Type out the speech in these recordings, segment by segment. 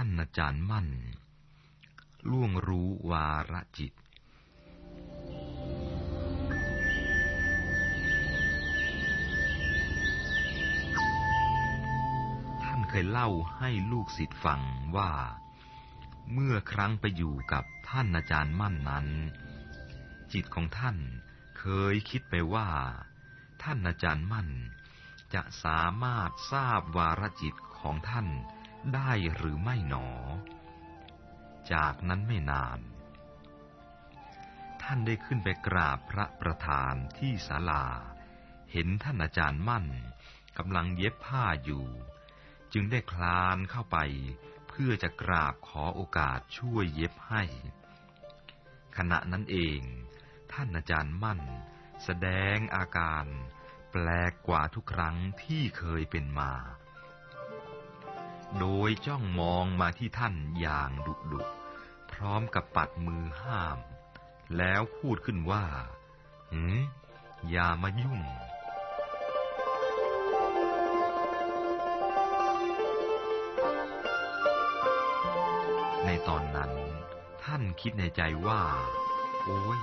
ท่านอาจารย์มั่น ล่วงรู้วาระจิต ท่านเคยเล่าให้ลูกศิษย์ฟังว่า เมื่อครั้งไปอยู่กับท่านอาจารย์มั่นนั้น จิตของท่านเคยคิดไปว่า ท่านอาจารย์มั่น จะสามารถทราบวาระจิตของท่าน ได้หรือไม่หนอ จากนั้นไม่นาน ท่านได้ขึ้นไปกราบพระประธานที่ศาลา เห็นท่านอาจารย์มั่นกำลังเย็บผ้าอยู่ จึงได้คลานเข้าไป เพื่อจะกราบขอโอกาสช่วยเย็บให้ ขณะนั้นเอง ท่านอาจารย์มั่น แสดงอาการแปลกกว่าทุกครั้งที่เคยเป็นมา โดยจ้องมองมาที่ท่านอย่างดุดุพร้อมกับปัดมือห้าม แล้วพูดขึ้นว่าหืมอย่ามายุ่ง ในตอนนั้น ท่านคิดในใจว่า โอ้ย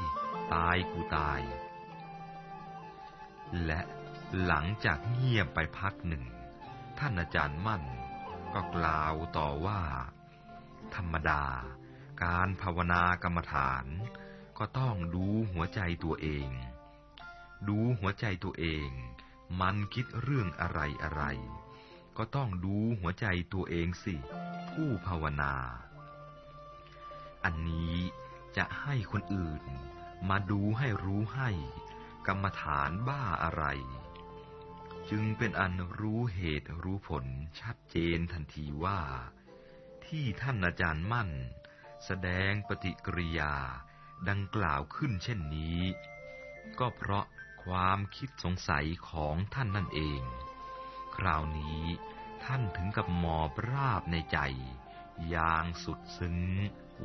ตายกูตาย และหลังจากเงียบไปพักหนึ่ง ท่านอาจารย์มั่น ก็กล่าวต่อว่า ธรรมดา การภาวนากรรมฐาน ก็ต้องดูหัวใจตัวเอง ดูหัวใจตัวเอง มันคิดเรื่องอะไรอะไร ก็ต้องดูหัวใจตัวเองสิ ผู้ภาวนา อันนี้จะให้คนอื่น มาดูให้รู้ให้ กรรมฐานบ้าอะไร จึงเป็นอันรู้เหตุรู้ผลชัดเจนทันทีว่า ที่ท่านอาจารย์มั่น แสดงปฏิกิริยาดังกล่าวขึ้นเช่นนี้ ก็เพราะความคิดสงสัยของท่านนั่นเอง คราวนี้ท่านถึงกับหมอบราบในใจ อย่างสุดซึ้ง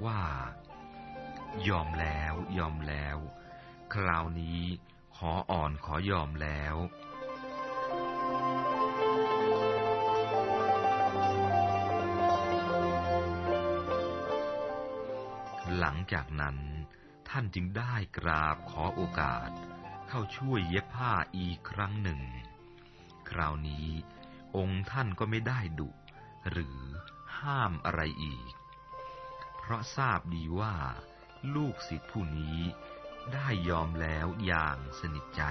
ว่า ยอมแล้วยอมแล้ว คราวนี้ขออ่อนขอยอมแล้ว หลังจากนั้นท่านจึงได้กราบขอโอกาส เข้าช่วยเย็บผ้าอีกครั้งหนึ่ง คราวนี้ องค์ท่านก็ไม่ได้ดุ หรือห้ามอะไรอีก เพราะทราบดีว่า ลูกศิษย์ผู้นี้ได้ยอมแล้วอย่างสนิทใจ